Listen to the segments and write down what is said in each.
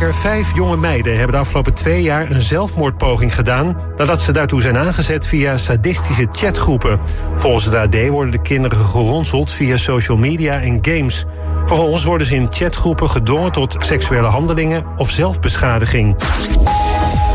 6 uur. Zeker vijf jonge meiden hebben de afgelopen twee jaar een zelfmoordpoging gedaan... nadat ze daartoe zijn aangezet via sadistische chatgroepen. Volgens het AD worden de kinderen geronseld via social media en games. Vervolgens worden ze in chatgroepen gedwongen tot seksuele handelingen of zelfbeschadiging.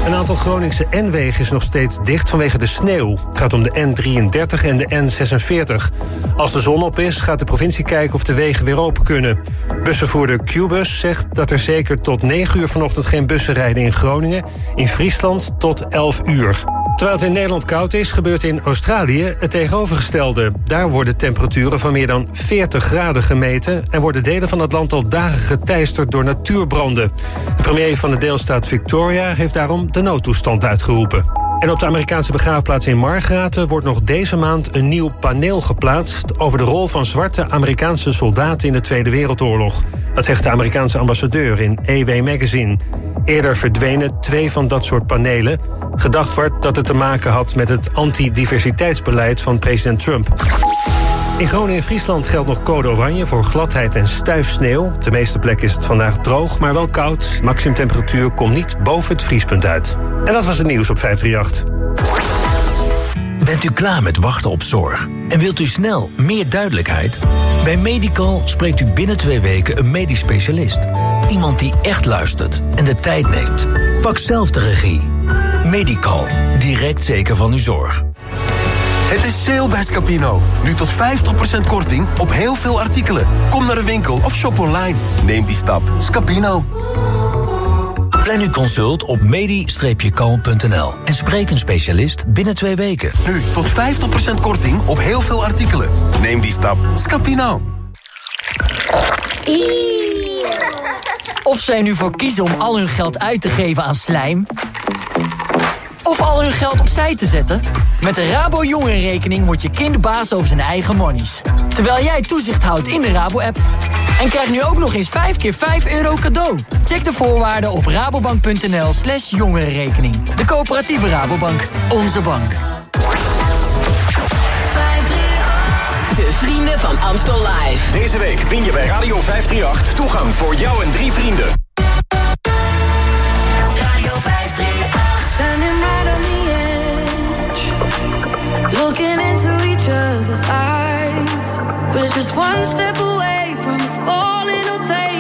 Een aantal Groningse N-wegen is nog steeds dicht vanwege de sneeuw. Het gaat om de N33 en de N46. Als de zon op is, gaat de provincie kijken of de wegen weer open kunnen. Bussenvoerder Qbus zegt dat er zeker tot 9 uur vanochtend geen bussen rijden in Groningen. In Friesland tot 11 uur. Terwijl het in Nederland koud is, gebeurt in Australië het tegenovergestelde. Daar worden temperaturen van meer dan 40 graden gemeten... en worden delen van het land al dagen geteisterd door natuurbranden. De premier van de deelstaat Victoria heeft daarom de noodtoestand uitgeroepen. En op de Amerikaanse begraafplaats in Margraten wordt nog deze maand een nieuw paneel geplaatst over de rol van zwarte Amerikaanse soldaten in de Tweede Wereldoorlog. Dat zegt de Amerikaanse ambassadeur in EW Magazine. Eerder verdwenen twee van dat soort panelen. Gedacht wordt dat het te maken had met het antidiversiteitsbeleid van president Trump. In Groningen en Friesland geldt nog code oranje voor gladheid en stuif sneeuw. Op de meeste plekken is het vandaag droog, maar wel koud. Maximumtemperatuur komt niet boven het vriespunt uit. En dat was het nieuws op 538. Bent u klaar met wachten op zorg? En wilt u snel meer duidelijkheid? Bij Medical spreekt u binnen twee weken een medisch specialist. Iemand die echt luistert en de tijd neemt. Pak zelf de regie. Medical. Direct zeker van uw zorg. Het is sale bij Scapino. Nu tot 50% korting op heel veel artikelen. Kom naar de winkel of shop online. Neem die stap. Scapino. Plan uw consult op medi-kalm.nl en spreek een specialist binnen twee weken. Nu tot 50% korting op heel veel artikelen. Neem die stap. Scapino. Of zij nu voor kiezen om al hun geld uit te geven aan slijm... al hun geld opzij te zetten... met de Rabo Jongerenrekening wordt je kind baas over zijn eigen monies. Terwijl jij toezicht houdt in de Rabo-app. En krijg nu ook nog eens 5 keer 5 euro cadeau. Check de voorwaarden op rabobank.nl slash jongerenrekening. De coöperatieve Rabobank. Onze bank. De vrienden van Amstel Live. Deze week win je bij Radio 538 toegang voor jou en drie vrienden. Looking into each other's eyes. We're just one step away from us falling or taking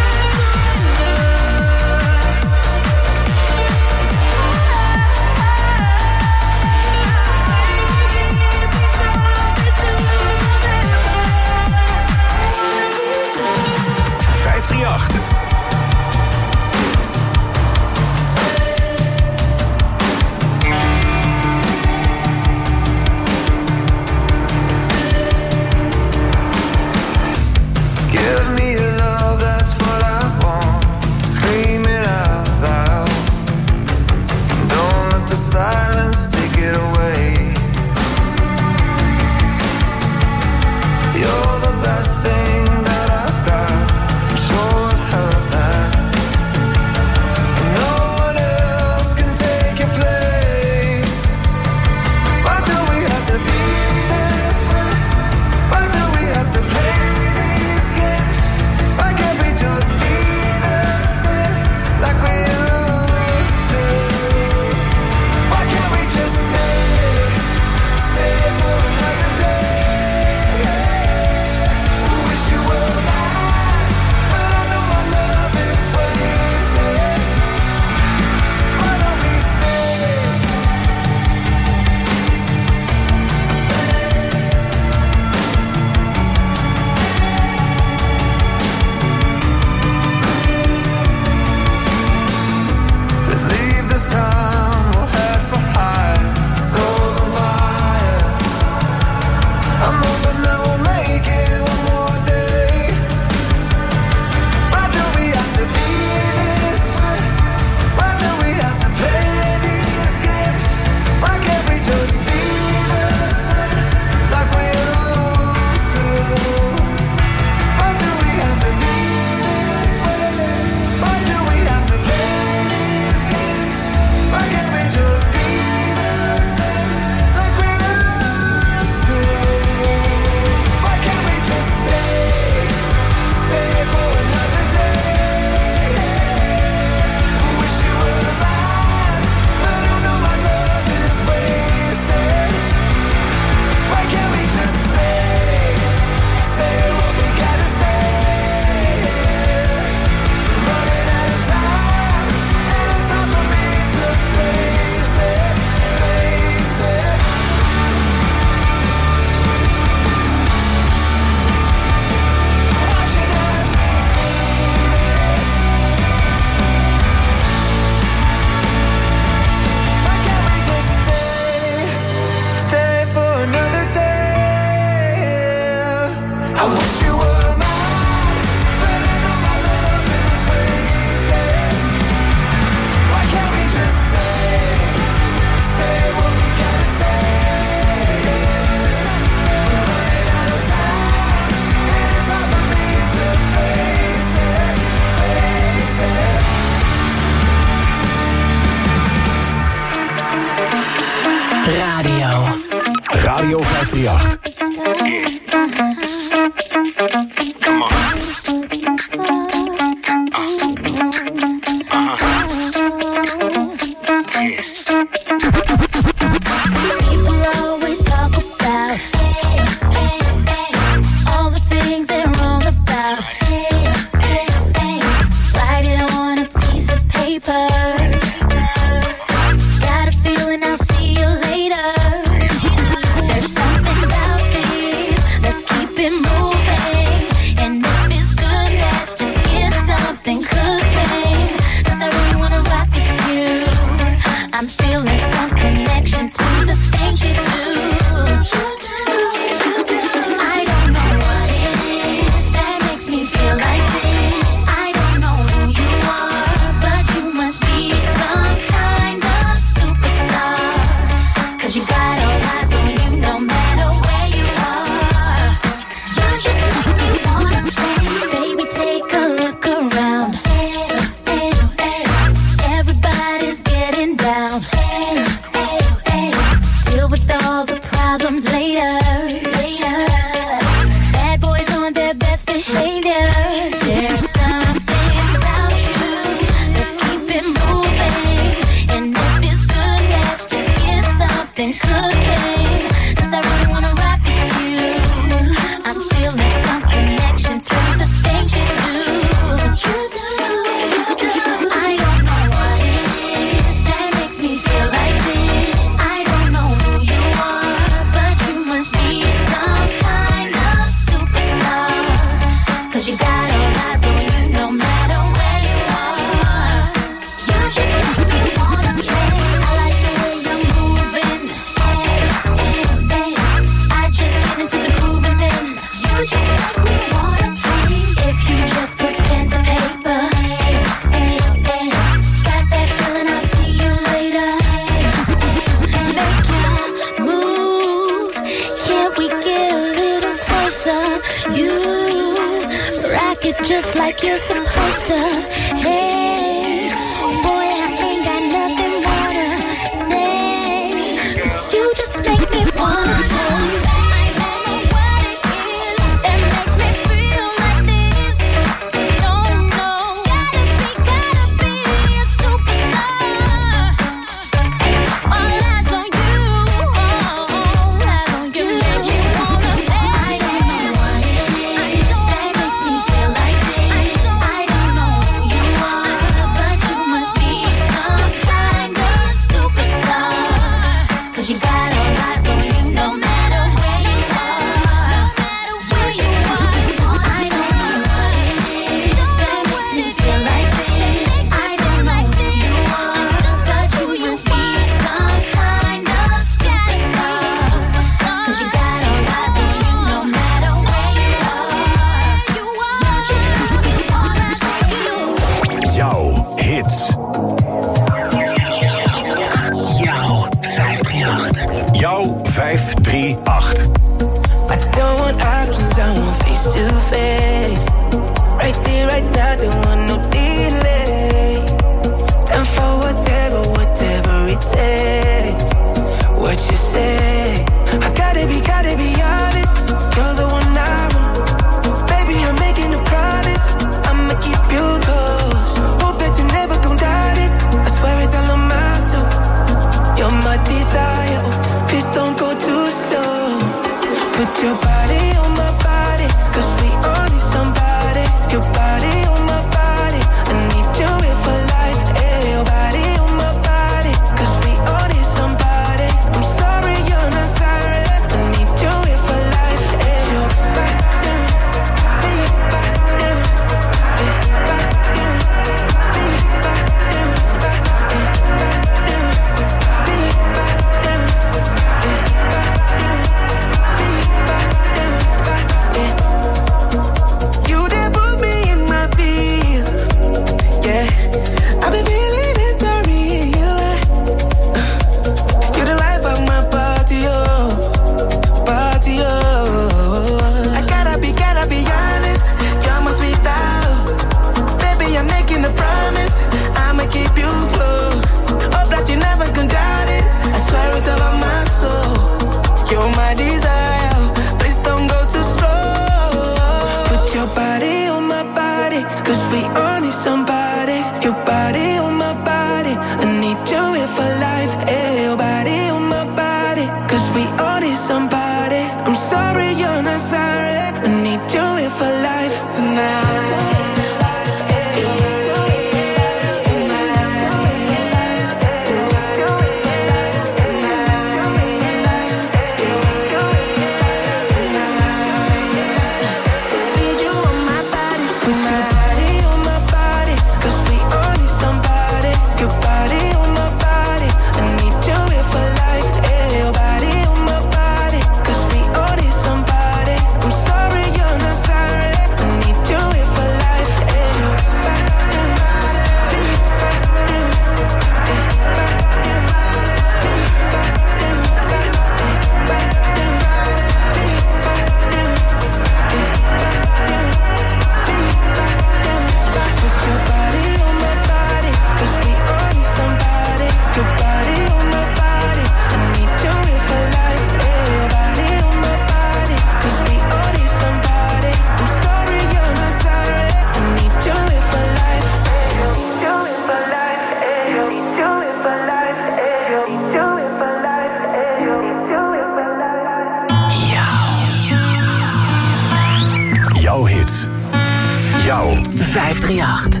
538.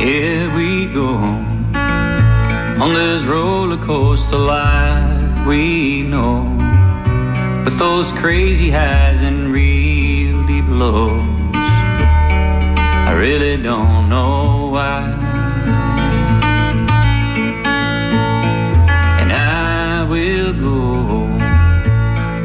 Here we go on this roller coaster life we know, with those crazy highs and real deep lows.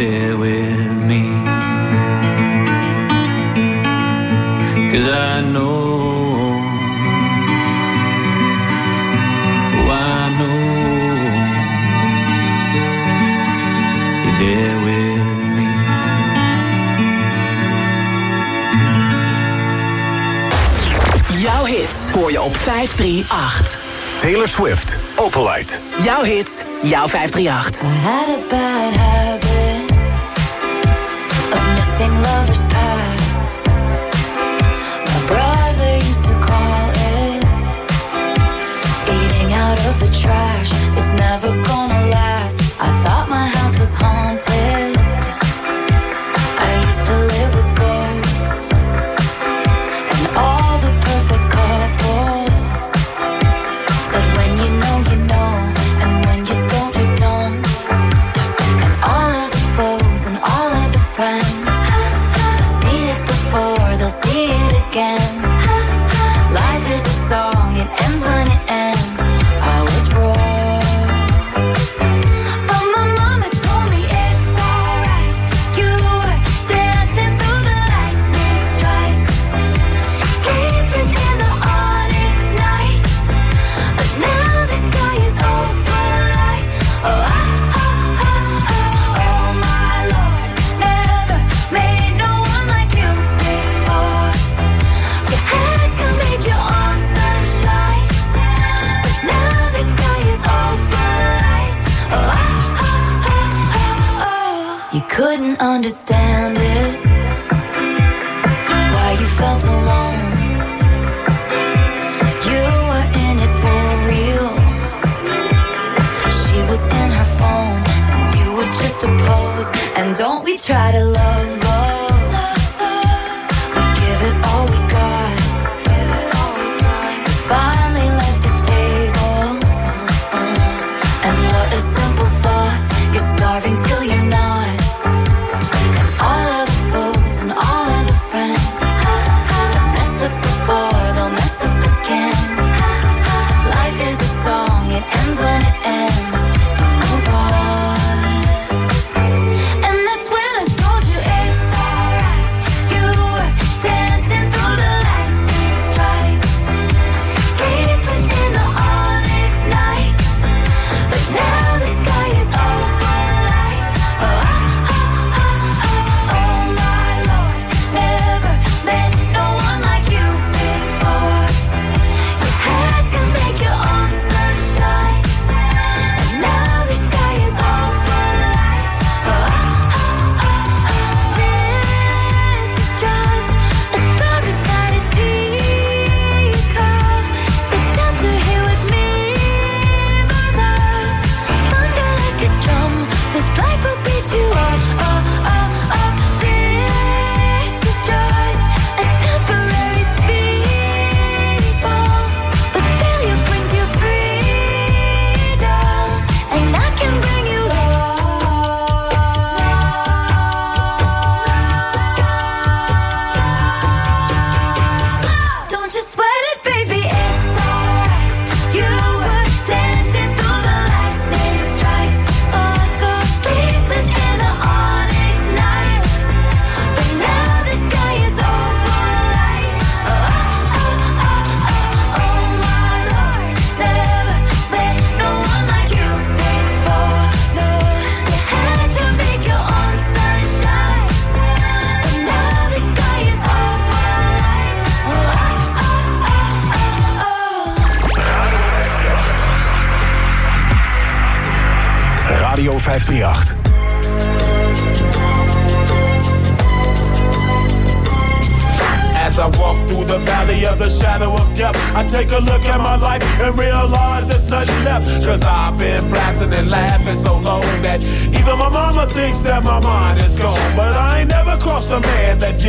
There with me. Cause I know. Oh, I know. You're there with me. Jouw hits hoor je op 538. Taylor Swift, Opalite. Jouw hits, jouw 538. I had a bad habit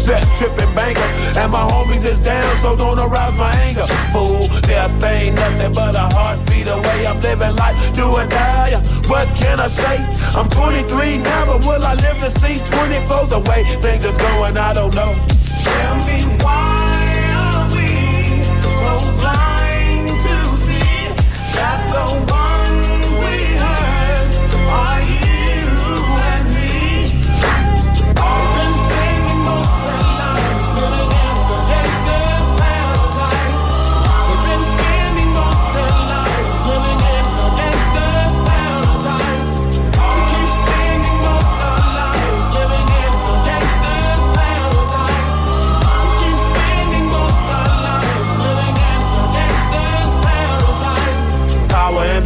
set tripping banker. And my homies is down, so don't arouse my anger. Fool, death ain't nothing but a heartbeat away. I'm living life, do or die. What can I say? I'm 23 now, but will I live to see 24? The way things is going, I don't know. Tell me why are we so blind to see that the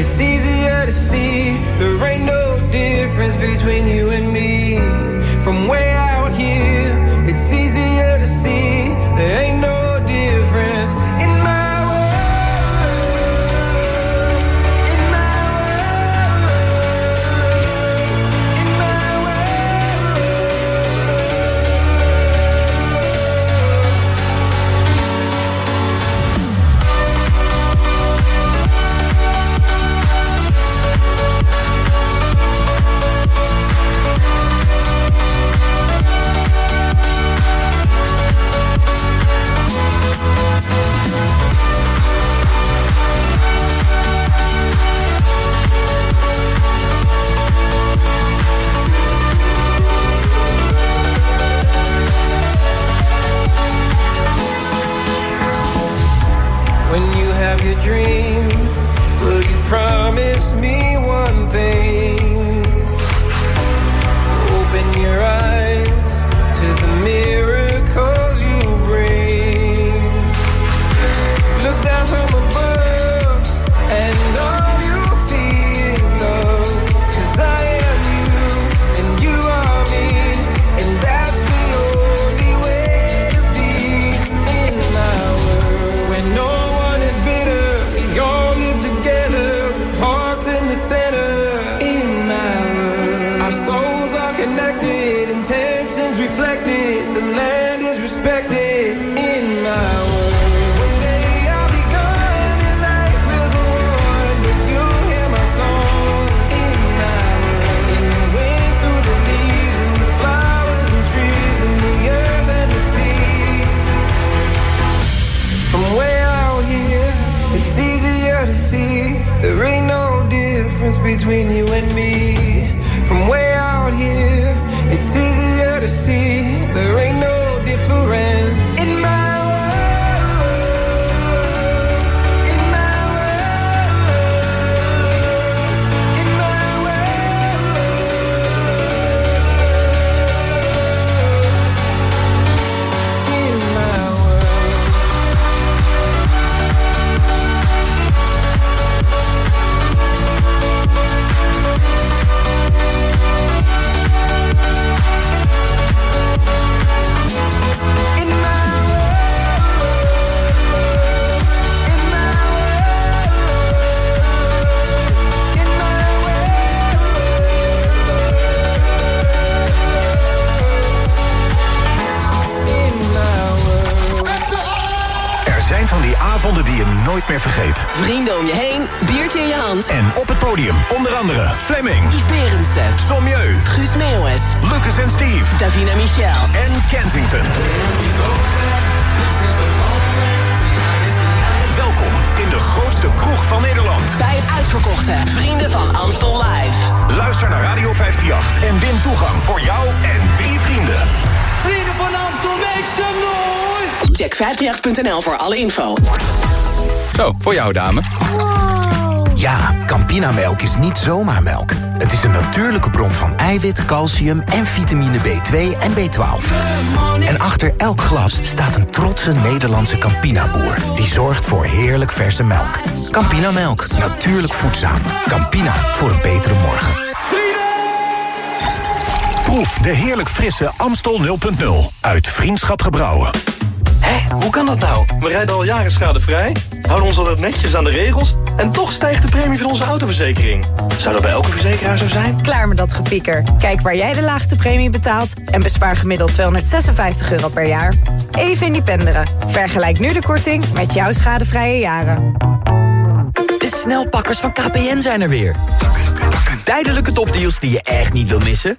It's easy between you and me. Check 538.nl voor alle info. Zo, voor jou dame. Ja, Campinamelk is niet zomaar melk. Het is een natuurlijke bron van eiwit, calcium en vitamine B2 en B12. En achter elk glas staat een trotse Nederlandse Campina-boer... die zorgt voor heerlijk verse melk. Campinamelk, natuurlijk voedzaam. Campina, voor een betere morgen. Proef de heerlijk frisse Amstel 0.0 uit Vriendschap Gebrouwen. Hé, hoe kan dat nou? We rijden al jaren schadevrij, houden ons altijd netjes aan de regels... en toch stijgt de premie van onze autoverzekering. Zou dat bij elke verzekeraar zo zijn? Klaar met dat gepieker. Kijk waar jij de laagste premie betaalt... en bespaar gemiddeld 256 euro per jaar. Even independeren. Vergelijk nu de korting met jouw schadevrije jaren. De snelpakkers van KPN zijn er weer. Tijdelijke topdeals die je echt niet wil missen?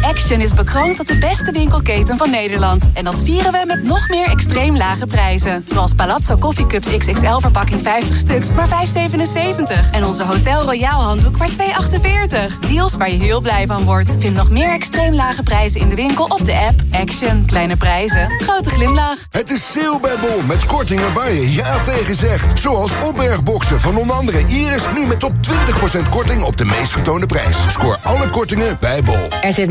Action is bekroond tot de beste winkelketen van Nederland. En dat vieren we met nog meer extreem lage prijzen. Zoals Palazzo Coffee Cups XXL verpakking 50 stuks, maar 5,77. En onze Hotel Royal handdoek maar 2,48. Deals waar je heel blij van wordt. Vind nog meer extreem lage prijzen in de winkel of de app. Action. Kleine prijzen. Grote glimlach. Het is sale bij Bol met kortingen waar je ja tegen zegt. Zoals opbergboxen van onder andere Iris nu met tot 20% korting op de meest getoonde prijs. Scoor alle kortingen bij Bol. Er zit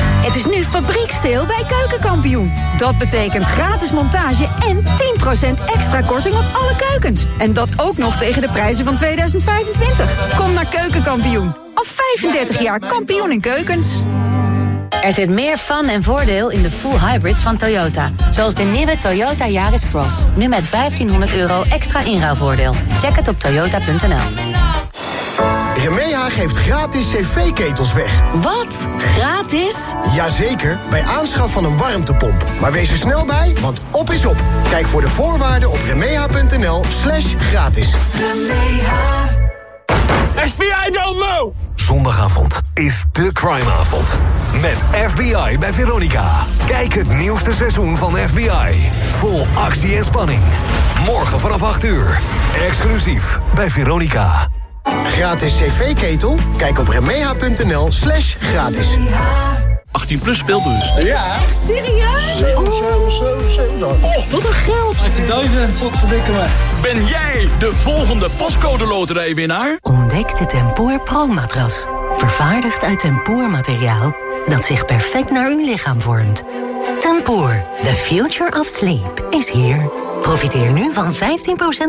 Het is nu fabrieksteel bij Keukenkampioen. Dat betekent gratis montage en 10% extra korting op alle keukens. En dat ook nog tegen de prijzen van 2025. Kom naar Keukenkampioen. Al 35 jaar kampioen in keukens. Er zit meer fun en voordeel in de full hybrids van Toyota. Zoals de nieuwe Toyota Yaris Cross. Nu met 1500 euro extra inruilvoordeel. Check het op toyota.nl. Remeha geeft gratis cv-ketels weg. Wat? Gratis? Jazeker, bij aanschaf van een warmtepomp. Maar wees er snel bij, want op is op. Kijk voor de voorwaarden op remeha.nl slash gratis. FBI don't know! Zondagavond is de crimeavond. Met FBI bij Veronica. Kijk het nieuwste seizoen van FBI. Vol actie en spanning. Morgen vanaf 8 uur. Exclusief bij Veronica. Gratis cv-ketel? Kijk op remeha.nl slash gratis. 18 plus speelbus. Ja. Echt serieus? Oh, wat een geld. 18.000. Wat verdikken me. Ben jij de volgende postcode loterijwinnaar? Ontdek de Tempoor Pro-matras. Vervaardigd uit tempoormateriaal dat zich perfect naar uw lichaam vormt. Tempoor, the future of sleep, is here. Profiteer nu van 15%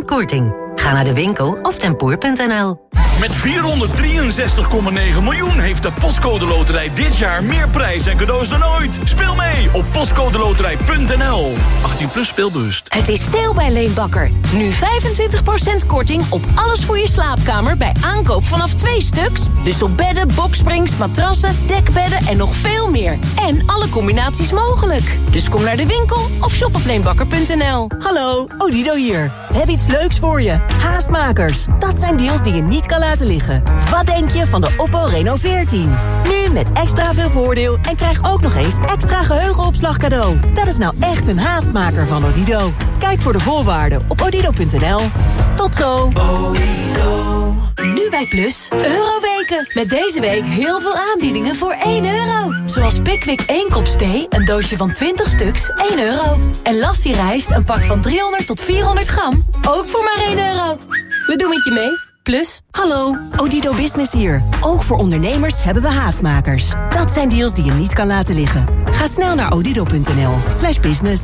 korting. Ga naar de winkel of tempoor.nl. Met 463,9 miljoen heeft de Postcode Loterij dit jaar meer prijs en cadeaus dan ooit. Speel mee op postcodeloterij.nl. 18 plus speelbewust. Het is sale bij Leenbakker. Nu 25% korting op alles voor je slaapkamer bij aankoop vanaf twee stuks. Dus op bedden, boksprings, matrassen, dekbedden en nog veel meer. En alle combinaties mogelijk. Dus kom naar de winkel of shop op leenbakker.nl. Hallo, Odido hier. We hebben iets leuks voor je. Haastmakers. Dat zijn deals die je niet kan laten liggen. Wat denk je van de Oppo Reno 14? Nu met extra veel voordeel en krijg ook nog eens extra geheugenopslag cadeau. Dat is nou echt een haastmaker van Odido. Kijk voor de voorwaarden op odido.nl. Tot zo. Nu bij Plus, Euroweken. Met deze week heel veel aanbiedingen voor 1 euro. Zoals Pickwick 1 kop thee, een doosje van 20 stuks, 1 euro. En Lassie rijst, een pak van 300 tot 400 gram, ook voor maar 1 euro. We doen het je mee. Plus, Hallo, Odido Business hier. Ook voor ondernemers hebben we haastmakers. Dat zijn deals die je niet kan laten liggen. Ga snel naar odido.nl slash business.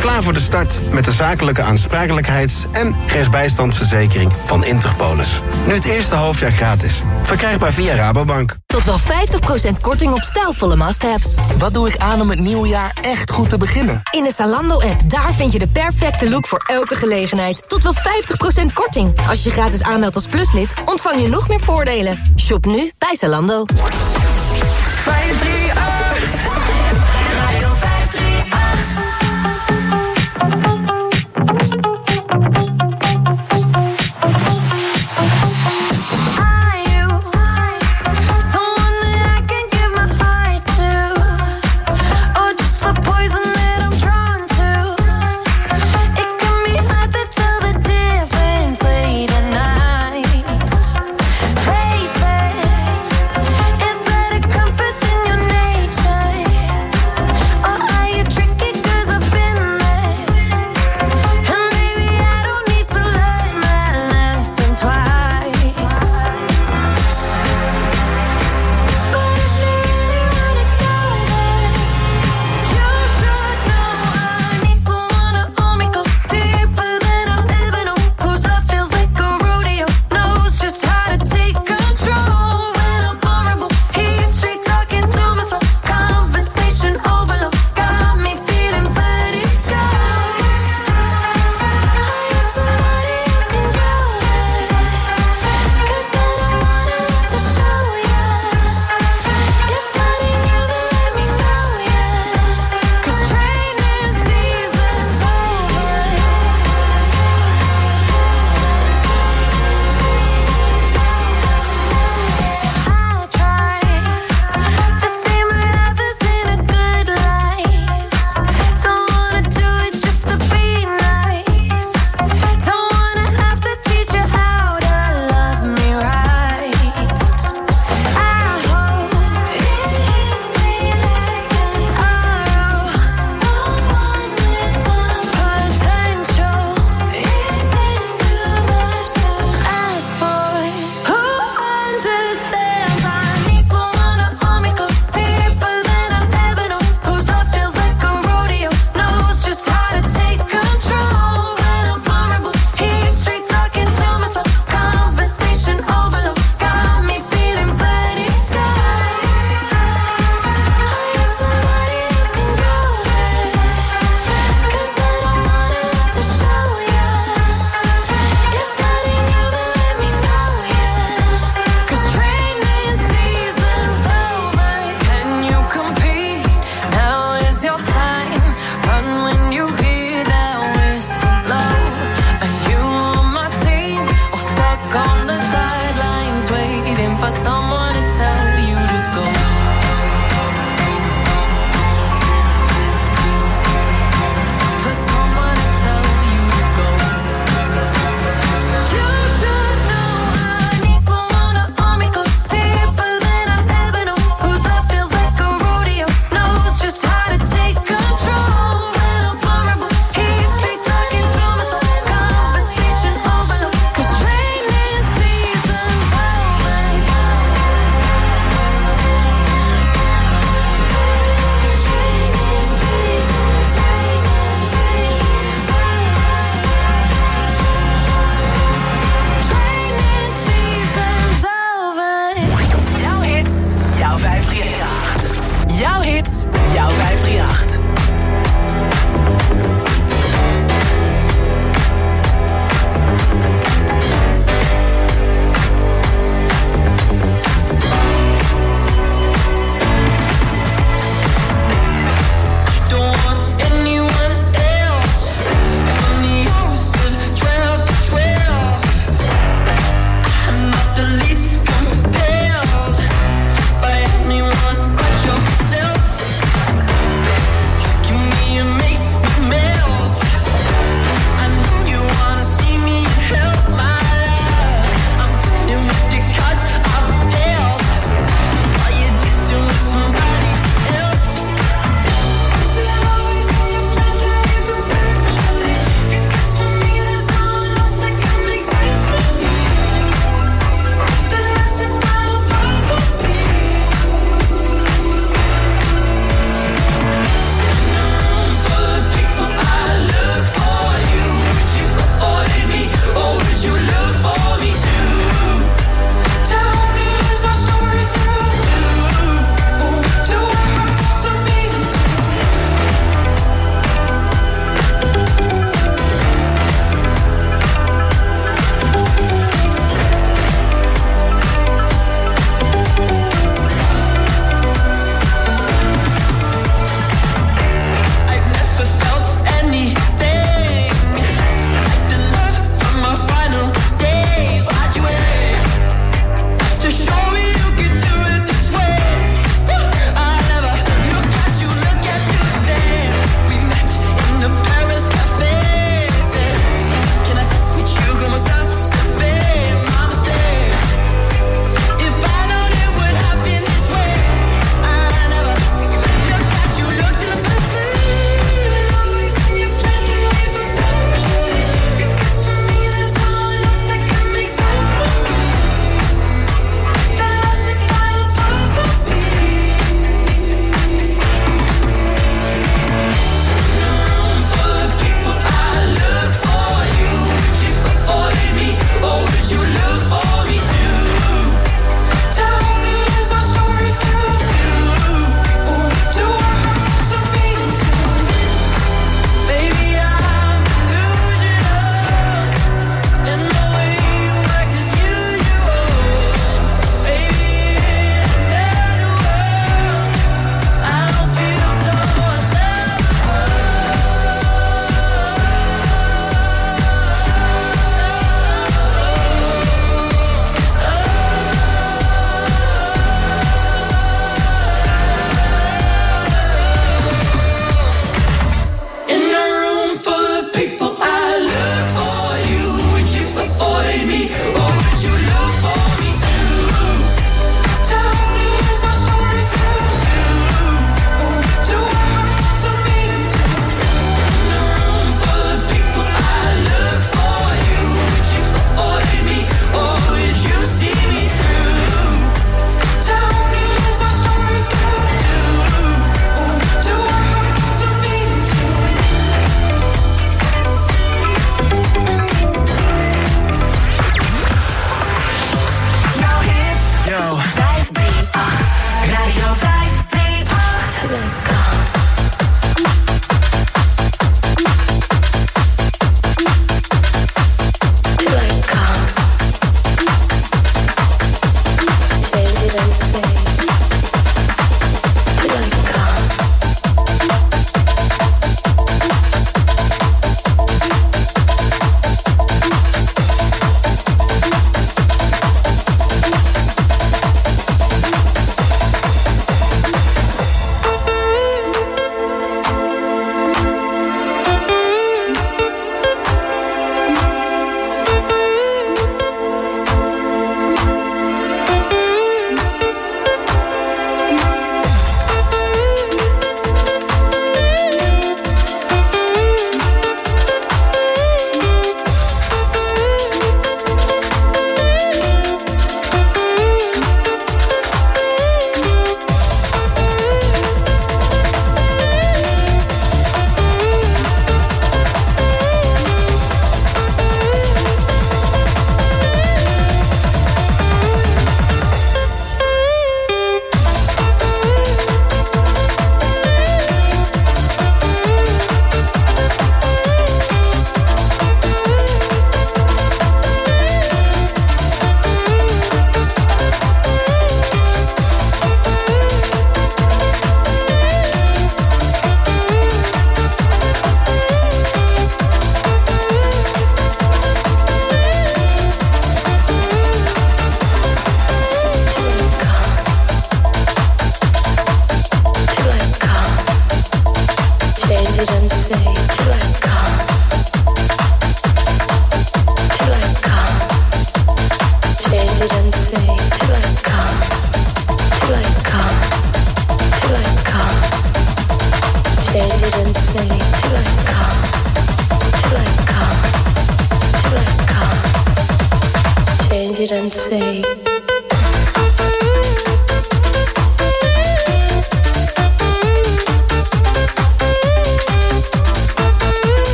Klaar voor de start met de zakelijke aansprakelijkheids- en rechtsbijstandsverzekering van Interpolis. Nu het eerste halfjaar gratis. Verkrijgbaar via Rabobank. Tot wel 50% korting op stijlvolle must-haves. Wat doe ik aan om het nieuwe jaar echt goed te beginnen? In de Zalando-app, daar vind je de perfecte look voor elke gelegenheid. Tot wel 50% korting. Als je gratis aanmeldt als pluslid, ontvang je nog meer voordelen. Shop nu bij Zalando. 538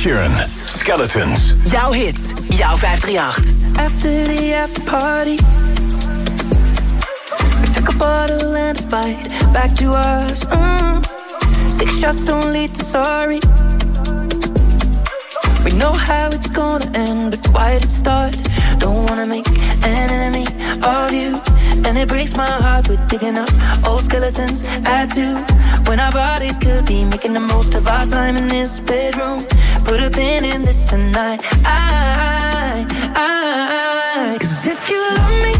Skeletons. Jouw hits, jouw 538. After the after party. We took a bottle and a fight, back to us. Mm. Six shots don't lead to sorry. We know how it's gonna end, but why did it start? Don't wanna make an enemy of you. And it breaks my heart, we're digging up old skeletons. I do. When our bodies could be making the most of our time in this bedroom put a pin in this tonight. I, I, I. Cause if you love me.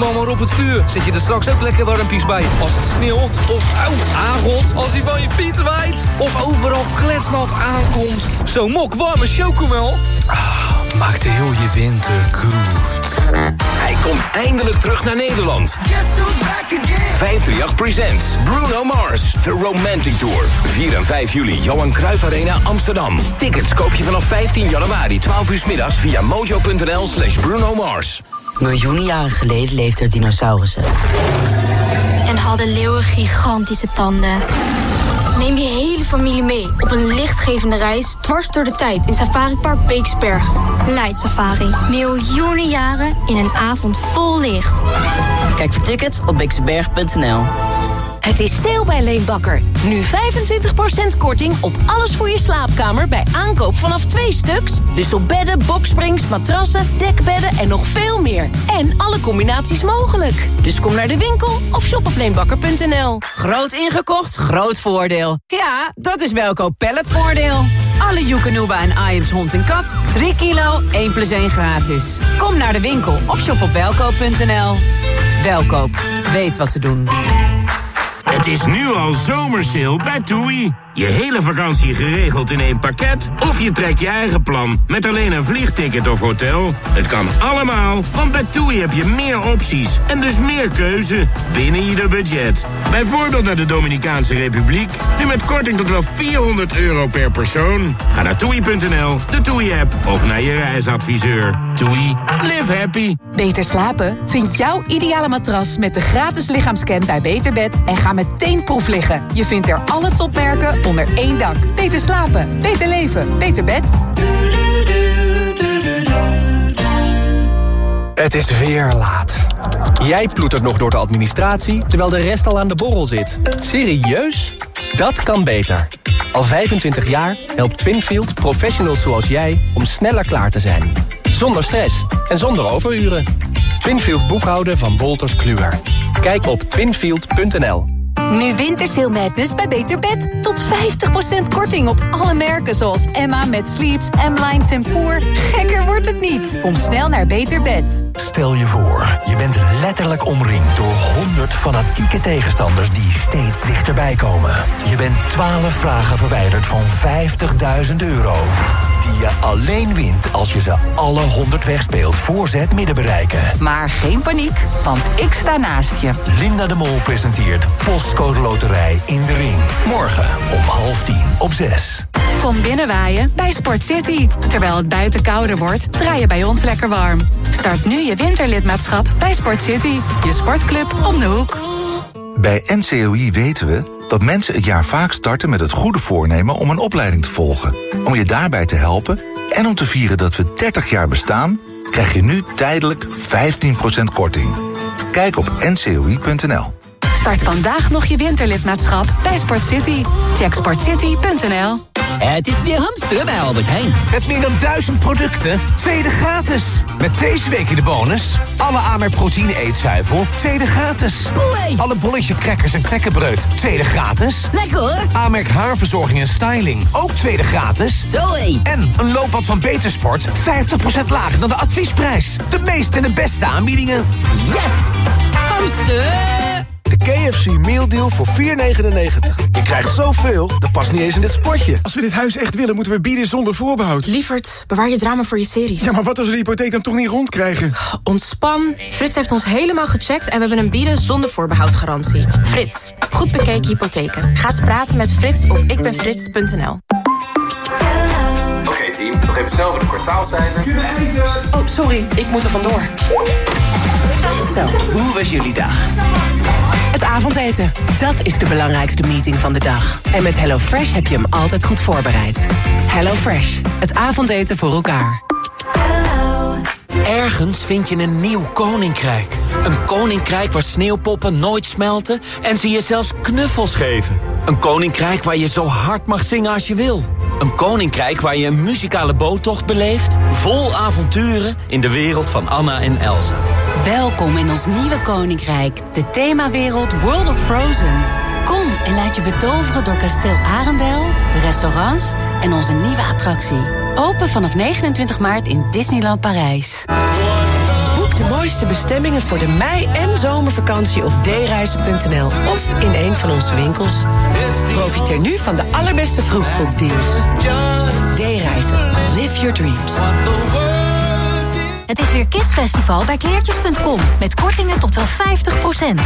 maar op het vuur. Zet je er straks ook lekker warmpies bij. Als het sneeuwt of auw, aangot. Als hij van je fiets waait. Of overal kletsnat aankomt. Zo'n mok warme chocomel. Ah, maakt heel je winter goed. Hij komt eindelijk terug naar Nederland. 538 Presents Bruno Mars, The Romantic Tour. 4 en 5 juli, Johan Cruijff Arena, Amsterdam. Tickets koop je vanaf 15 januari, 12 uur middags... via mojo.nl slash Bruno Mars. Miljoenen jaren geleden leefden er dinosaurussen. En hadden leeuwen gigantische tanden. Neem je hele familie mee op een lichtgevende reis dwars door de tijd in Safari Park Beeksberg. Light Safari. Miljoenen jaren in een avond vol licht. Kijk voor tickets op beekseberg.nl. Het is sale bij Leenbakker. Nu 25% korting op alles voor je slaapkamer bij aankoop vanaf twee stuks. Dus op bedden, boksprings, matrassen, dekbedden en nog veel meer. En alle combinaties mogelijk. Dus kom naar de winkel of shop op leenbakker.nl. Groot ingekocht, groot voordeel. Ja, dat is Welkoop Palletvoordeel. Alle Joekanuba en Iams hond en kat. 3 kilo, 1 plus 1 gratis. Kom naar de winkel of shop op welkoop.nl. Welkoop, weet wat te doen. Het is nu al zomersale bij TUI. Je hele vakantie geregeld in één pakket? Of je trekt je eigen plan met alleen een vliegticket of hotel? Het kan allemaal, want bij TUI heb je meer opties en dus meer keuze binnen ieder budget. Bijvoorbeeld naar de Dominicaanse Republiek, nu met korting tot wel 400 euro per persoon. Ga naar toei.nl, de TUI-app of naar je reisadviseur. TUI, live happy. Beter slapen? Vind jouw ideale matras met de gratis lichaamscan bij Beterbed en ga meteen proef liggen. Je vindt er alle topmerken onder één dak. Beter slapen, beter leven, beter bed. Het is weer laat. Jij ploetert nog door de administratie, terwijl de rest al aan de borrel zit. Serieus? Dat kan beter. Al 25 jaar helpt Twinfield professionals zoals jij om sneller klaar te zijn. Zonder stress en zonder overuren. Twinfield boekhouden van Wolters Kluwer. Kijk op twinfield.nl. Nu Wintersale Madness bij Beter Bed. Tot 50% korting op alle merken zoals Emma met Sleeps, M-Line Tempoor. Gekker wordt het niet. Kom snel naar Beter Bed. Stel je voor, je bent letterlijk omringd door 100 fanatieke tegenstanders die steeds dichterbij komen. Je bent 12 vragen verwijderd van 50.000 euro. Die je alleen wint als je ze alle 100 wegspeelt voor ze het midden bereiken. Maar geen paniek, want ik sta naast je. Linda de Mol presenteert Postcode Loterij in de Ring. Morgen om half tien op 6. Kom binnenwaaien bij Sport City. Terwijl het buiten kouder wordt, draai je bij ons lekker warm. Start nu je winterlidmaatschap bij Sport City. Je sportclub om de hoek. Bij NCOI weten we dat mensen het jaar vaak starten met het goede voornemen om een opleiding te volgen. Om je daarbij te helpen en om te vieren dat we 30 jaar bestaan, krijg je nu tijdelijk 15% korting. Kijk op ncoi.nl. Start vandaag nog je winterlidmaatschap bij Sport City. Check sportcity.nl. Het is weer hamsteren bij Albert Heijn. Met meer dan duizend producten, tweede gratis. Met deze week in de bonus... alle Amerk proteïne eetzuivel, tweede gratis. Alle bolletje crackers en crackerbreud, tweede gratis. Lekker hoor. Amerk haarverzorging en styling, ook tweede gratis. Zoé. En een loopband van Betersport, 50% lager dan de adviesprijs. De meeste en de beste aanbiedingen. Yes! Hamster! De KFC Meal Deal voor 4,99. Je krijgt zoveel, dat past niet eens in dit spotje. Als we dit huis echt willen, moeten we bieden zonder voorbehoud. Lievert, bewaar je drama voor je series. Ja, maar wat als we de hypotheek dan toch niet rondkrijgen? Ontspan. Frits heeft ons helemaal gecheckt en we hebben een bieden zonder voorbehoud garantie. Frits, goed bekeken hypotheken. Ga eens praten met Frits op ikbenfrits.nl. Oké team, nog even snel voor de kwartaalcijfers. Oh, sorry, ik moet er vandoor. Zo, hoe was jullie dag? Avondeten, dat is de belangrijkste meeting van de dag. En met HelloFresh heb je hem altijd goed voorbereid. HelloFresh, het avondeten voor elkaar. Ergens vind je een nieuw koninkrijk. Een koninkrijk waar sneeuwpoppen nooit smelten en ze je zelfs knuffels geven. Een koninkrijk waar je zo hard mag zingen als je wil. Een koninkrijk waar je een muzikale boottocht beleeft... vol avonturen in de wereld van Anna en Elsa. Welkom in ons nieuwe koninkrijk, de themawereld World of Frozen. Kom en laat je betoveren door kasteel Arendel, de restaurants en onze nieuwe attractie. Open vanaf 29 maart in Disneyland Parijs. Boek de mooiste bestemmingen voor de mei- en zomervakantie op dereizen.nl of in een van onze winkels. Profiteer nu van de allerbeste vroegboekdeals. D-reizen. Live your dreams. Het is weer Kidsfestival bij kleertjes.com. Met kortingen tot wel 50%.